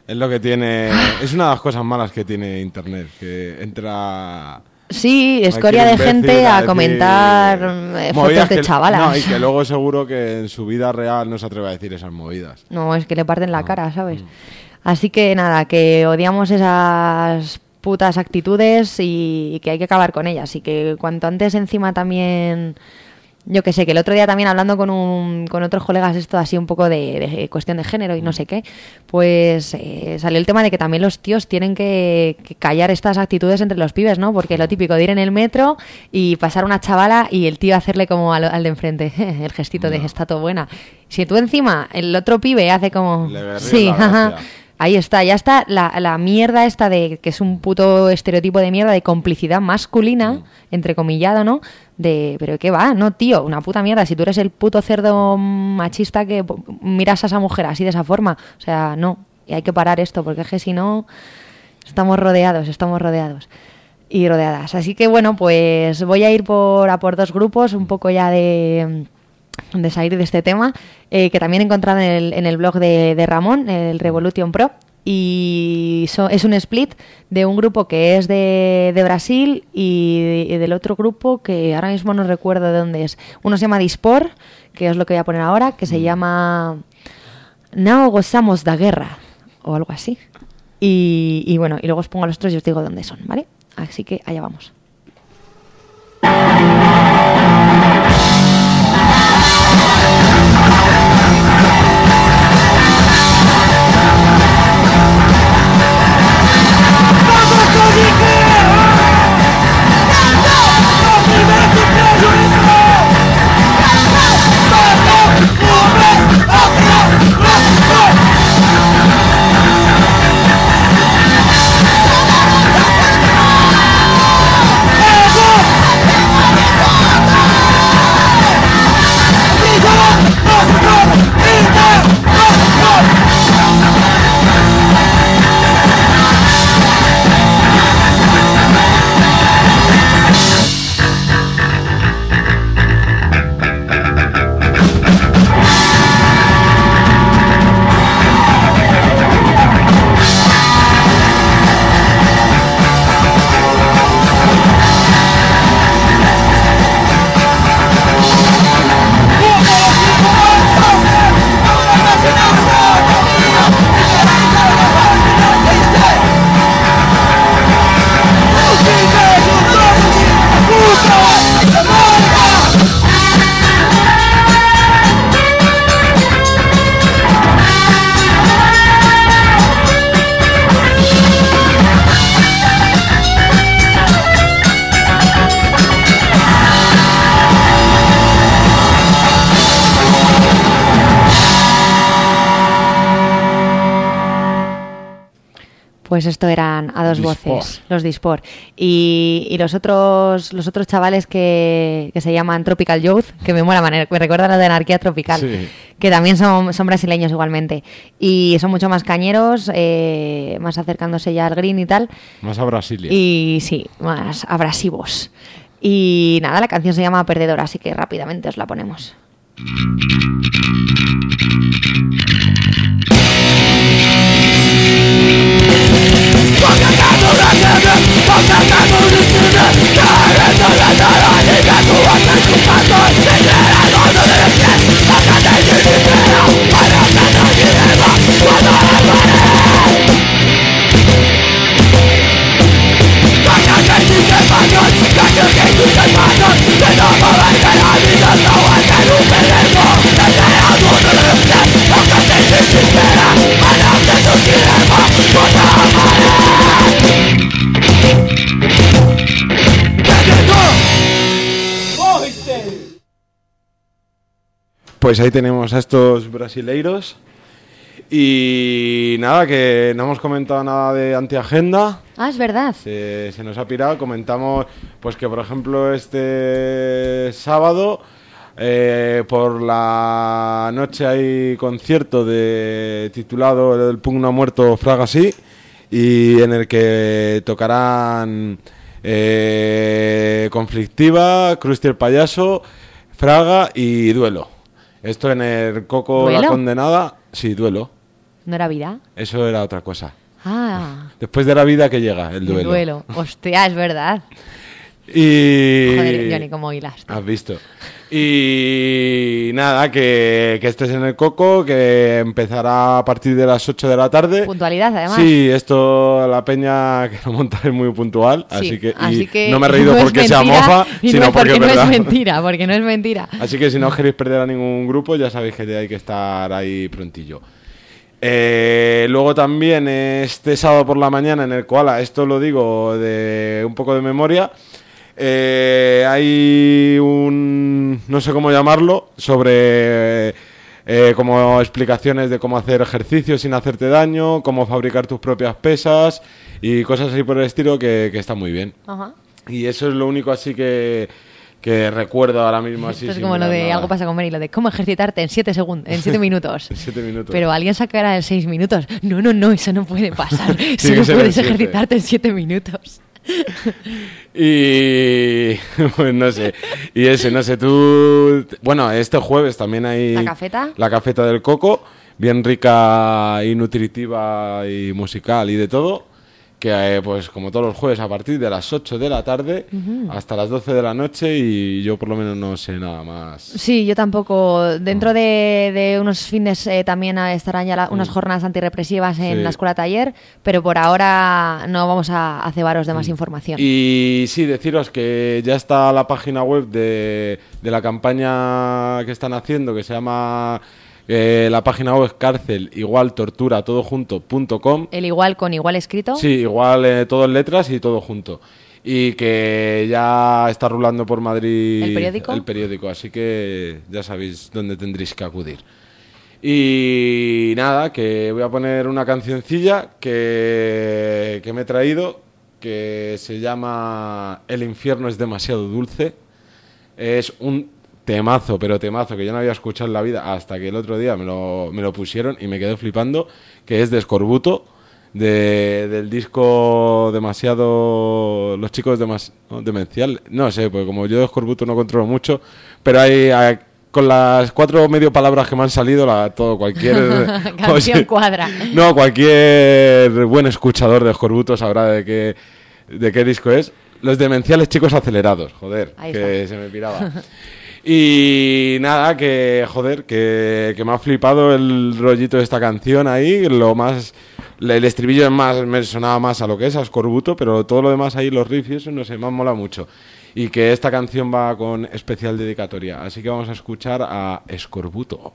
Es lo que tiene. Es una de las cosas malas que tiene internet. Que entra. Sí, escoria de gente a comentar eh, fotos de que- chavalas. No, y que luego seguro que en su vida real no se atreve a decir esas movidas. No, es que le parten Ah, la cara, ¿sabes? mm. Así que nada, que odiamos esas putas actitudes y, y que hay que acabar con ellas. Y que cuanto antes encima también... Yo que sé, que el otro día también hablando con, un, con otros colegas esto así un poco de, de cuestión de género y no sé qué, pues eh, salió el tema de que también los tíos tienen que, que callar estas actitudes entre los pibes, ¿no? Porque lo típico de ir en el metro y pasar una chavala y el tío hacerle como al, al de enfrente, el gestito de está todo buena. Si tú encima, el otro pibe hace como... Le Sí, ajá. Ahí está, ya está la, la mierda esta de que es un puto estereotipo de mierda de complicidad masculina, entrecomillado, ¿no? De, pero ¿qué va? No, tío, una puta mierda. Si tú eres el puto cerdo machista que miras a esa mujer así de esa forma, o sea, no. Y hay que parar esto, porque es que si no, estamos rodeados, estamos rodeados y rodeadas. Así que bueno, pues voy a ir por, a por dos grupos, un poco ya de, de salir de este tema, eh, que también he encontrado en el, en el blog de, de Ramón, el Revolution Pro. Y so- es un split de un grupo que es de, de Brasil y, y del otro grupo que ahora mismo no recuerdo de dónde es. Uno se llama Dispor, que es lo que voy a poner ahora, que se llama No gozamos da guerra o algo así. Y, y bueno, y luego os pongo los otros y os digo dónde son, ¿vale? Así que allá vamos. Pues esto eran a dos Dispor. voces, los Dispor. Y, y los otros los otros chavales que, que se llaman Tropical Youth, que me mola, me recuerdan a la de Anarquía Tropical, Sí. que también son, son brasileños igualmente. Y son mucho más cañeros, eh, más acercándose ya al green y tal. Más a Brasilia. Y sí, más abrasivos. Y nada, la canción se llama Perdedora, así que rápidamente os la ponemos. Español, que Pues ahí tenemos a estos brasileiros. Y nada, que no hemos comentado nada de antiagenda. Ah, es verdad. Se, se nos ha pirado. Comentamos, pues que por ejemplo este sábado eh, por la noche hay concierto de titulado El Pugno Muerto Fraga Sí y en el que tocarán eh, Conflictiva, Krusty el Payaso, Fraga y Duelo. Esto en el Coco La ¿Duelo? Condenada, sí, Duelo. ¿No era vida? Eso era otra cosa. Ah, Después de la vida que llega, el el duelo. duelo. Hostia, es verdad. Y... Joder, Johnny, cómo hilas. Has visto. Y nada, que, que estés en el Coco, que empezará a partir de las 8 de la tarde. Puntualidad, además. Sí, esto, la peña que lo monta es muy puntual, Sí, así que, y así que no me he reído no porque sea mofa, sino no porque es no verdad. es mentira, porque no es mentira. Así que si no os queréis perder a ningún grupo, ya sabéis que hay que estar ahí prontillo. Eh, luego también este sábado por la mañana en el Koala, esto lo digo de un poco de memoria, eh, hay un, no sé cómo llamarlo, sobre eh, como explicaciones de cómo hacer ejercicio sin hacerte daño, cómo fabricar tus propias pesas y cosas así por el estilo que, que está muy bien. Ajá. Y eso es lo único así que, que recuerdo ahora mismo así. Esto es como lo de nada. algo pasa comer y lo de cómo ejercitarte en 7 segundos, en 7 minutos. En siete minutos. Pero alguien sacará en 6 minutos. No, no, no, eso no puede pasar. que Solo puedes ejercitarte en 7 minutos. Y pues no sé. Y ese, no sé, tú. Bueno, este jueves también hay. ¿La cafeta? La cafeta del coco, bien rica y nutritiva y musical y de todo. Que eh, pues como todos los jueves a partir de las 8 de la tarde hasta las 12 de la noche y yo por lo menos no sé nada más. Sí, yo tampoco. Dentro de, de unos fines eh, también ah, estarán ya la- unas jornadas antirrepresivas en Mm. Sí. la escuela taller, pero por ahora no vamos a, a cebaros de más información. Mm. Y sí, deciros que ya está la página web de, de la campaña que están haciendo, que se llama eh, la página web cárcel igual tortura todo junto punto com. El igual con igual escrito. Sí, igual eh, todo en letras y todo junto. Y que ya está rulando por Madrid ¿El periódico? el periódico, así que ya sabéis dónde tendréis que acudir. Y nada, que voy a poner una cancioncilla que, que me he traído, que se llama El infierno es demasiado dulce. Es un temazo, pero temazo, que yo no había escuchado en la vida hasta que el otro día me lo, me lo pusieron y me quedé flipando, que es de Escorbuto, de, del disco demasiado... Los chicos demas, no, demencial, no sé, pues como yo de Escorbuto no controlo mucho, pero hay... hay- con las cuatro medio palabras que me han salido, la, todo, cualquier... Canción cuadra. No, cualquier buen escuchador de Escorbuto sabrá de qué, de qué disco es. Los demenciales chicos acelerados, joder, Ahí que está. se me piraba. Y nada, que joder, que, que me ha flipado el rollito de esta canción ahí. Lo más. El estribillo es más, me sonaba más a lo que es, a Escorbuto, pero todo lo demás ahí, los riffs eso, no sé, me mola mucho. Y que esta canción va con especial dedicatoria. Así que vamos a escuchar a Escorbuto.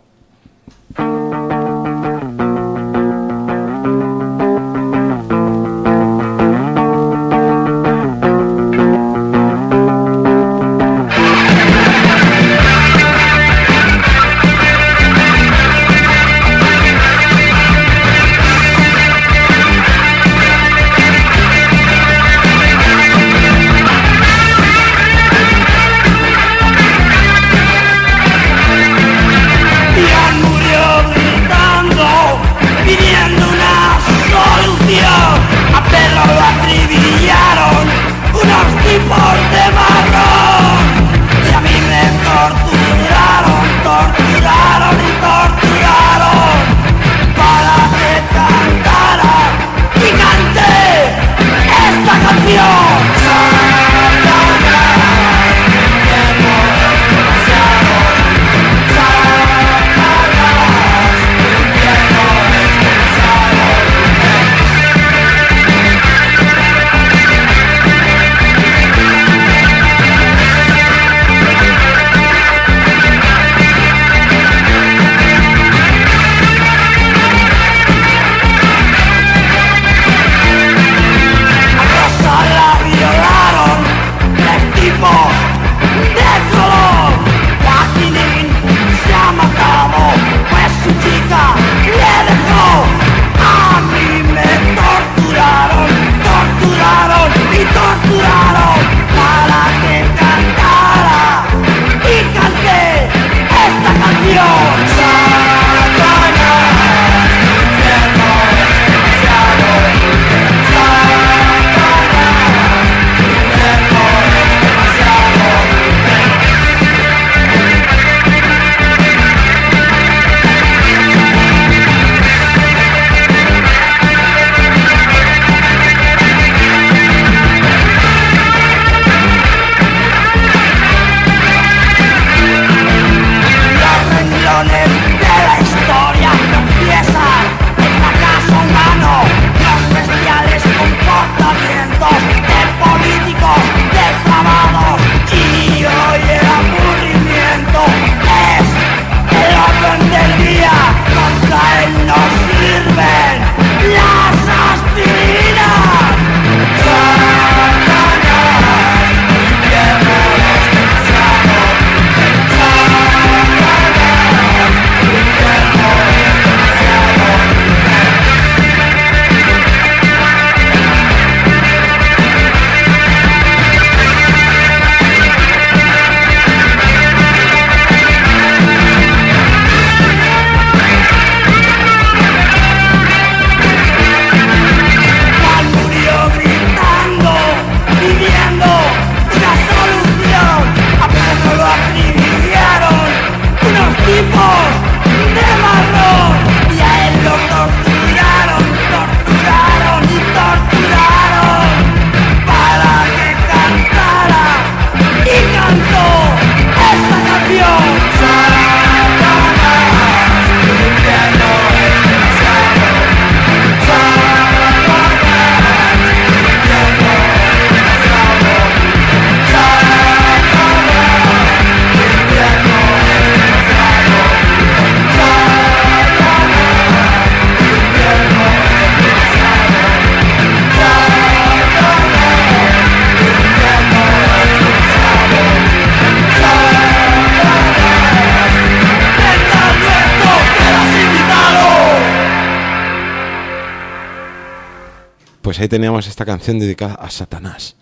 Ahí teníamos esta canción dedicada a Satanás.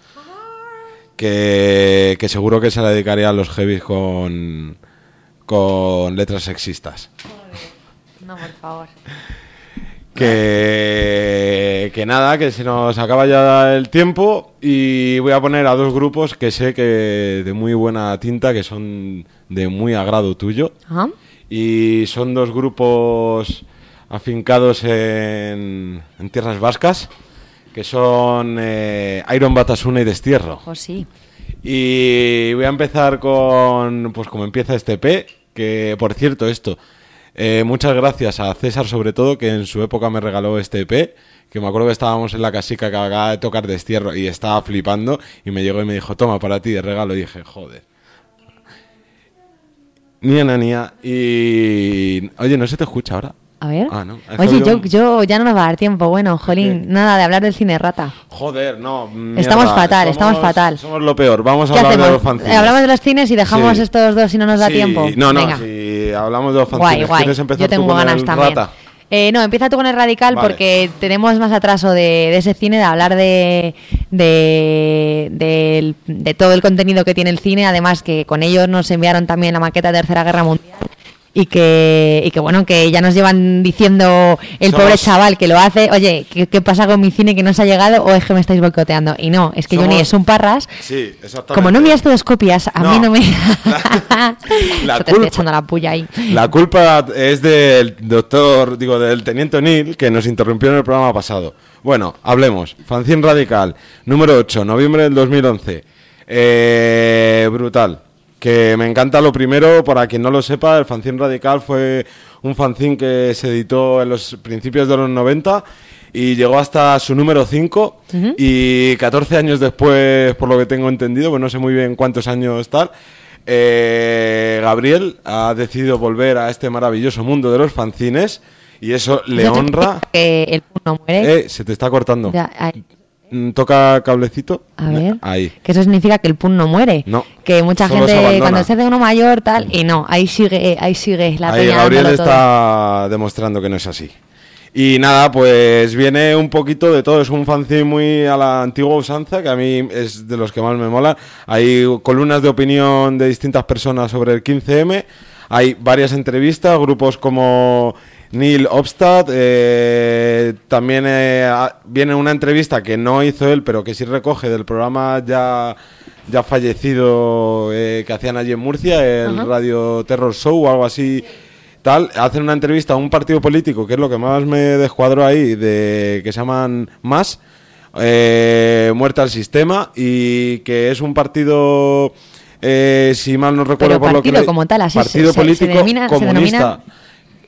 Que, que seguro que se la dedicaría a los heavies con, con letras sexistas. No, por favor. Que, que nada, que se nos acaba ya el tiempo y voy a poner a dos grupos que sé que de muy buena tinta, que son de muy agrado tuyo. Ajá. Y son dos grupos afincados en, en tierras vascas, que son eh, Iron Batasuna y Destierro. Oh, sí. Y voy a empezar con, pues como empieza este P, que por cierto esto, eh, muchas gracias a César sobre todo, que en su época me regaló este EP, que me acuerdo que estábamos en la casica que acababa de tocar Destierro y estaba flipando y me llegó y me dijo, toma para ti de regalo y dije, joder. Nia, na, nia. Y... Oye, ¿no se te escucha ahora? A ver. Ah, no. ¿Has Oye, yo, ya no nos va a dar tiempo. Bueno, Jolín, nada de hablar del cine rata. Joder, no. mierda. Estamos fatal, estamos fatal. Somos lo peor. Vamos a ¿Qué hablar de los fanzines. ¿Hablamos de los cines y dejamos Sí. estos dos si no nos da Sí, tiempo? No, no, Venga. si hablamos de los fanzines. Guay, guay. ¿Quieres empezar Yo tú tengo con ganas el también. Rata? Eh, no, empieza tú con el radical Vale. porque tenemos más atraso de, de ese cine, de hablar de, de, de todo el contenido que tiene el cine. Además, que con ellos nos enviaron también la maqueta de Tercera Guerra Mundial. Y que, y que bueno, que ya nos llevan diciendo el Somos- pobre chaval que lo hace, oye, ¿qué, qué pasa con mi cine que no se ha llegado o es que me estáis boicoteando? Y no, es que Somos- Johnny es un parras. Sí, exactamente. Como no envías todas copias, a No. mí no me... La Yo te estoy culpa- echando la puya ahí. La culpa es del doctor, digo, del teniente O'Neill, que nos interrumpió en el programa pasado. Bueno, hablemos. Fanzine Radical, número 8, noviembre del 2011. Eh, brutal. Que me encanta lo primero, para quien no lo sepa, el Fanzine Radical fue un fanzine que se editó en los principios de los 90 y llegó hasta su número 5 y 14 años después, por lo que tengo entendido, pues no sé muy bien cuántos años tal, eh, Gabriel ha decidido volver a este maravilloso mundo de los fanzines y eso le honra. Que el no muere. Eh, se te está cortando. Ya. Mm, Toca cablecito. A ver. Ahí. Que eso significa que el pun no muere. No, Que mucha se gente cuando se hace uno mayor tal y no, ahí sigue, ahí sigue la Ahí Gabriel todo. está demostrando que no es así. Y nada, pues viene un poquito de todo. Es un fanzine muy a la antigua usanza, que a mí es de los que más me mola. Hay columnas de opinión de distintas personas sobre el 15M. Hay varias entrevistas, grupos como Neil Obstad. eh, también eh, viene una entrevista que no hizo él, pero que sí recoge del programa ya, ya fallecido eh, que hacían allí en Murcia, el Radio Terror Show o algo así tal, hacen una entrevista a un partido político, que es lo que más me descuadró ahí, de que se llaman Más, eh, Muerte al Sistema, y que es un partido, eh, si mal no recuerdo Pero por lo que como tal, así se- partido se- se político denomina- se comunista. denomina-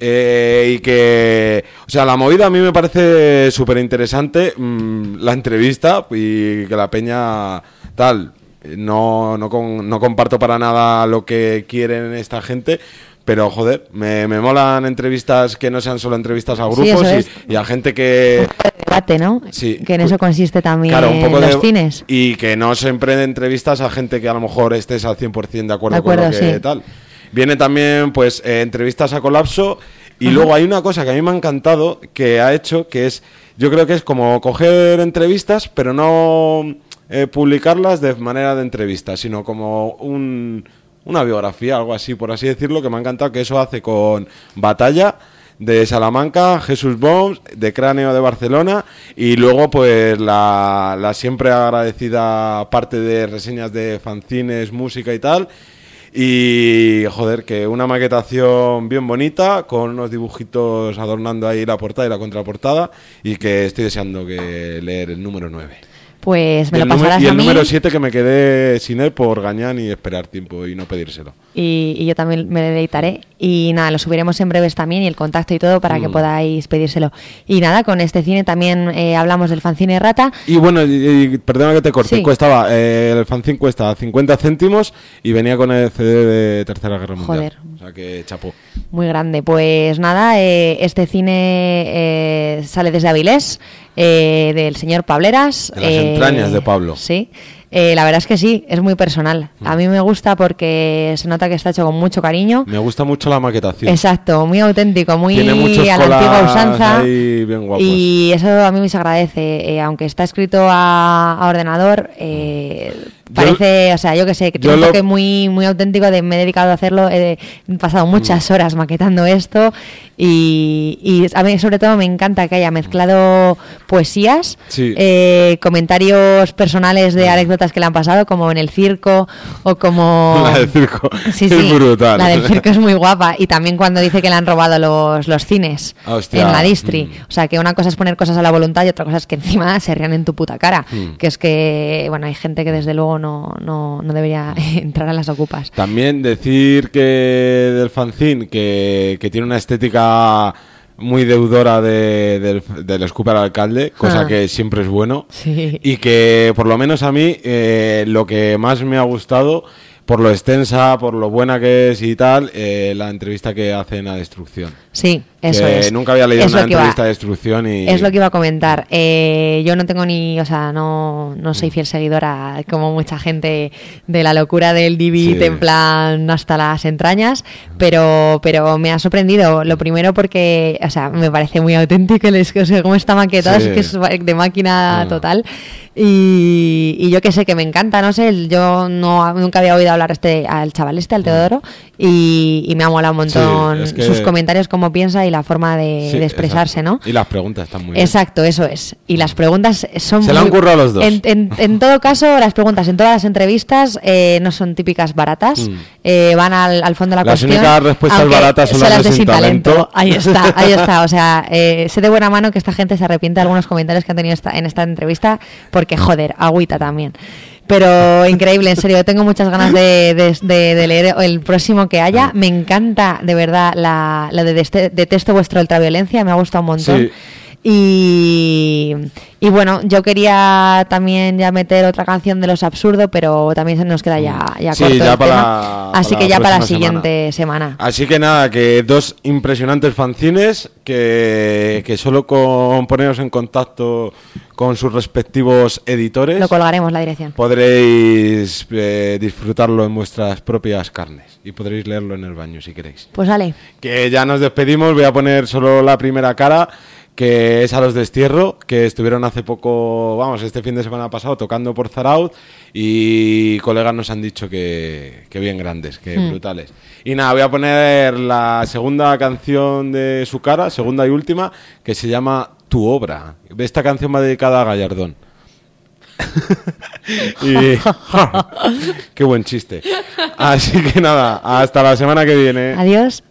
Eh, y que, o sea, la movida a mí me parece súper interesante, mm, la entrevista y que la peña tal, no, no, con- no comparto para nada lo que quieren esta gente, pero joder, me, me molan entrevistas que no sean solo entrevistas a grupos y- a gente que... debate, ¿no? Sí. Que en eso consiste también Claro, un poco los de- cines. Y que no siempre de entrevistas a gente que a lo mejor estés al 100% de acuerdo, De acuerdo, con lo que sí. tal. Viene también, pues, eh, entrevistas a colapso. Y luego hay una cosa que a mí me ha encantado que ha hecho, que es, yo creo que es como coger entrevistas, pero no eh, publicarlas de manera de entrevistas, sino como un, una biografía, algo así, por así decirlo, que me ha encantado que eso hace con Batalla de Salamanca, Jesús Bombs, de Cráneo de Barcelona y luego pues la, la siempre agradecida parte de reseñas de fanzines, música y tal. Y joder, que una maquetación bien bonita, con unos dibujitos adornando ahí la portada y la contraportada, y que estoy deseando que leer el número 9. Pues me y lo el, número- pasarás y a el mí número 7 que me quedé sin él por gañán y esperar tiempo y no pedírselo. y, y yo también me deleitaré. Y nada, lo subiremos en breves también y el contacto y todo para que Mm. podáis pedírselo. Y nada, con este cine también eh, hablamos del fanzine Rata. Y bueno, y, y perdona que te corte, Sí. cuestaba, eh, el fanzine cuesta 50 céntimos y venía con el CD de Tercera Guerra Mundial. Joder. O sea que chapó. Muy grande. Pues nada, eh, este cine eh, sale desde Avilés, eh, del señor Pableras. De las entrañas de Pablo. Sí. Eh, la verdad es que sí, es muy personal. A mí me gusta porque se nota que está hecho con mucho cariño. Me gusta mucho la maquetación. Exacto, muy auténtico, muy a la antigua usanza. Y eso a mí me se agradece. Eh, aunque está escrito a, a ordenador, eh, parece, o sea, yo que sé, que tiene un lo- muy, muy auténtico de me he dedicado a hacerlo. He pasado muchas Mm. horas maquetando esto. Y, y a mí, sobre todo, me encanta que haya mezclado poesías, Sí. eh, comentarios personales de anécdotas que le han pasado, como en el circo o como. La del circo Sí, es sí, brutal. La del circo es muy guapa. Y también cuando dice que le han robado los, los cines Hostia. en la distri. Mm. O sea, que una cosa es poner cosas a la voluntad y otra cosa es que encima se rían en tu puta cara. Mm. Que es que, bueno, hay gente que desde luego no, no, no debería entrar a las ocupas. También decir que del fanzine que, que tiene una estética muy deudora de- del, del escupe al alcalde, cosa Ah. que siempre es bueno. Sí. Y que por lo menos a mí eh, lo que más me ha gustado, por lo extensa, por lo buena que es y tal, eh, la entrevista que hacen a Destrucción. Sí, eso Que es. Nunca había leído Es una que iba- entrevista de Destrucción y... Es lo que iba a comentar. Eh, yo no tengo ni, o sea, no, no Mm. soy fiel seguidora como mucha gente de la locura del Divid Sí. en plan hasta las entrañas, pero, pero me ha sorprendido. Lo primero porque, o sea, me parece muy auténtico el es- o sea, cómo está maquetado, Sí. es que es de máquina Ah. total. Y, y yo que sé que me encanta, no sé, yo no nunca había oído hablar este al chaval este, al Teodoro, y, y me ha molado un montón Mm. es que- sus comentarios, cómo piensa y la forma de, Sí, de expresarse, exacto. ¿no? Y las preguntas están muy bien. Exacto, eso es. Y las preguntas son Se la han muy- currado los dos. En, en- en todo caso, las preguntas en todas las entrevistas eh, no son típicas baratas. Mm. eh, van al, al fondo de la Las cuestión. únicas respuestas baratas son las de sin talento. Ahí está, ahí está. O sea, eh, sé de buena mano que esta gente se arrepiente de algunos comentarios que han tenido esta- en esta entrevista porque, joder, agüita también. Pero increíble, en serio, tengo muchas ganas de, de- de- de leer el próximo que haya. Me encanta, de verdad, la, la de Detesto vuestra ultraviolencia, me ha gustado un montón. Sí. Y, y bueno, yo quería también ya meter otra canción de los absurdos, pero también se nos queda ya, ya Sí, corto ya el para tema. Así para que ya para la siguiente semana. Así que nada, que dos impresionantes fanzines que, que solo con poneros en contacto con sus respectivos editores Lo colgaremos la dirección. podréis eh, disfrutarlo en vuestras propias carnes y podréis leerlo en el baño si queréis. Pues vale. Que ya nos despedimos, voy a poner solo la primera cara, que es a los Destierro, que estuvieron hace poco, vamos, este fin de semana pasado tocando por Zaraut y colegas nos han dicho que, que bien grandes, que Hmm. brutales. Y nada, voy a poner la segunda canción de su cara, segunda y última, que se llama Tu Obra. Esta canción va dedicada a Gallardón. y qué buen chiste. Así que nada, hasta la semana que viene. Adiós.